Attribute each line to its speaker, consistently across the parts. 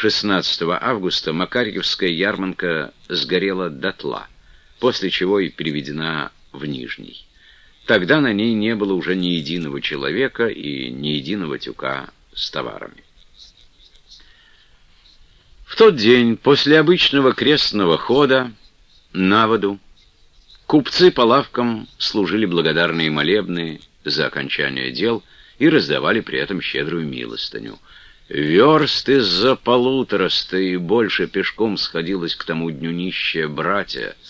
Speaker 1: 16 августа Макарьевская ярмарка сгорела дотла, после чего и переведена в Нижний. Тогда на ней не было уже ни единого человека и ни единого тюка с товарами. В тот день, после обычного крестного хода на воду, купцы по лавкам служили благодарные молебны за окончание дел и раздавали при этом щедрую милостыню. Верст из-за полутораста и больше пешком сходилось к тому дню нищие братья —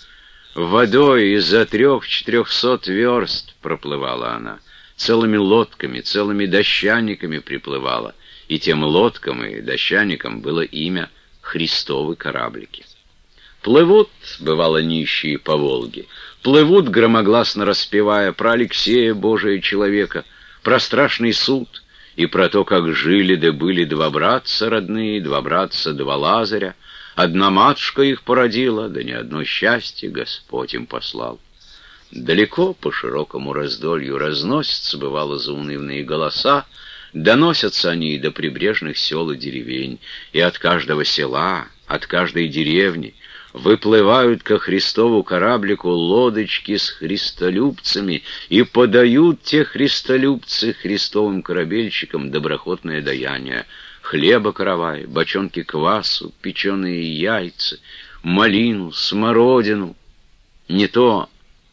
Speaker 1: Водой из-за трех-четырехсот верст проплывала она. Целыми лодками, целыми дощаниками приплывала. И тем лодкам и дощаникам было имя Христовы кораблики. Плывут, бывало, нищие по Волге. Плывут, громогласно распевая про Алексея, Божия человека, про страшный суд и про то, как жили да были два братца родные, два братца, два Лазаря, Одна матушка их породила, да не одно счастье Господь им послал. Далеко по широкому раздолью разносятся, бывало, заунывные голоса, доносятся они и до прибрежных сел и деревень, и от каждого села, от каждой деревни выплывают ко Христову кораблику лодочки с христолюбцами и подают те христолюбцы христовым корабельщикам доброхотное даяние — хлеба каравай, бочонки квасу, печеные яйца, малину, смородину. Не то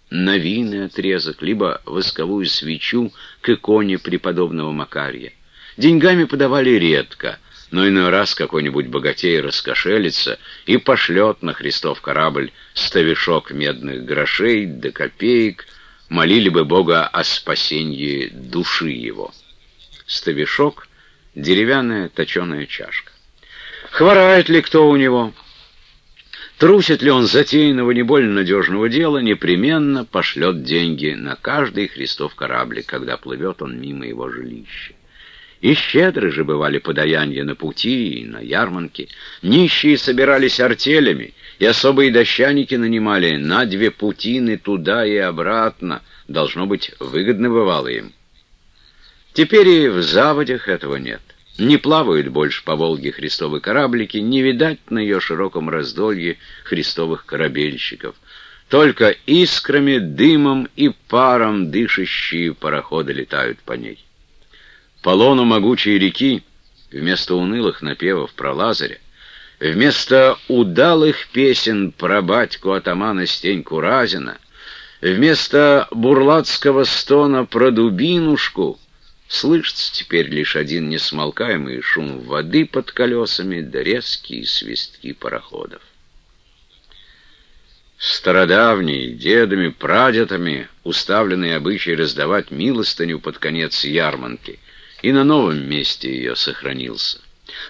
Speaker 1: новинный отрезок, либо восковую свечу к иконе преподобного Макария. Деньгами подавали редко, но иной раз какой-нибудь богатей раскошелится и пошлет на Христов корабль ставишок медных грошей до копеек, молили бы Бога о спасении души его. Ставишок деревянная точеная чашка. Хворает ли кто у него? Трусит ли он затеянного не более надежного дела, непременно пошлет деньги на каждый Христов кораблик, когда плывет он мимо его жилища. И щедры же бывали подаяния на пути и на ярмарке. Нищие собирались артелями, и особые дощаники нанимали на две путины туда и обратно. Должно быть, выгодно бывало им. Теперь и в заводях этого нет. Не плавают больше по Волге христовые кораблики, не видать на ее широком раздолье христовых корабельщиков. Только искрами, дымом и паром дышащие пароходы летают по ней. По лону могучей реки, вместо унылых напевов про Лазаря, вместо удалых песен про батьку атамана Стеньку Разина, вместо бурлацкого стона про дубинушку — Слышится теперь лишь один несмолкаемый шум воды под колесами да резкие свистки пароходов. Стародавние, дедами, прадедами, уставленные обычай раздавать милостыню под конец ярманки, и на новом месте ее сохранился.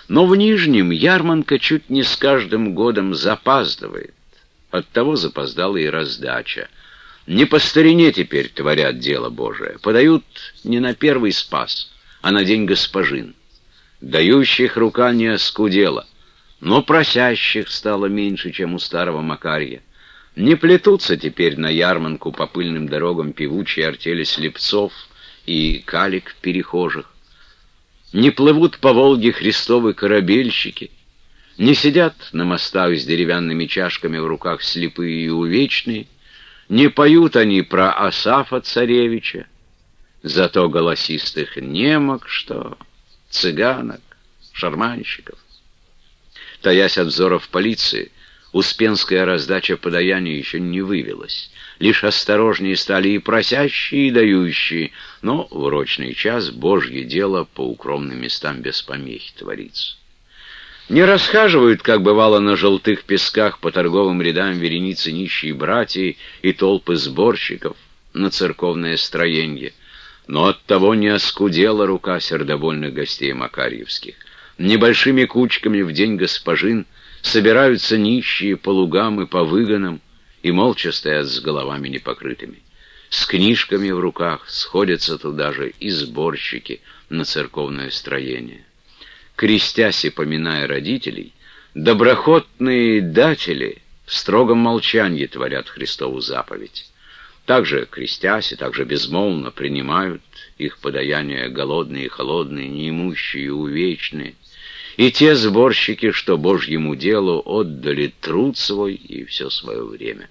Speaker 1: Но в Нижнем ярманка чуть не с каждым годом запаздывает. Оттого запоздала и раздача — не по старине теперь творят дело Божие. Подают не на первый спас, а на день госпожин. Дающих рука не оскудела, но просящих стало меньше, чем у старого Макарья. Не плетутся теперь на ярманку по пыльным дорогам певучие артели слепцов и калик перехожих. Не плывут по Волге христовы корабельщики, не сидят на мостах с деревянными чашками в руках слепые и увечные, не поют они про Асафа царевича, зато голосистых немок, что цыганок, шарманщиков. Таясь от взоров полиции, Успенская раздача подаяния еще не вывелась. Лишь осторожнее стали и просящие, и дающие, но в урочный час Божье дело по укромным местам без помехи творится. Не расхаживают, как бывало на желтых песках по торговым рядам вереницы нищие братья и толпы сборщиков на церковное строенье. Но оттого не оскудела рука сердобольных гостей Макарьевских. Небольшими кучками в день госпожин собираются нищие по лугам и по выгонам и молча стоят с головами непокрытыми. С книжками в руках сходятся туда же и сборщики на церковное строение крестясь и поминая родителей, доброхотные датели в строгом молчании творят Христову заповедь. Также крестясь и также безмолвно принимают их подаяние голодные холодные, неимущие увечные. и те сборщики, что Божьему делу отдали труд свой и все свое время.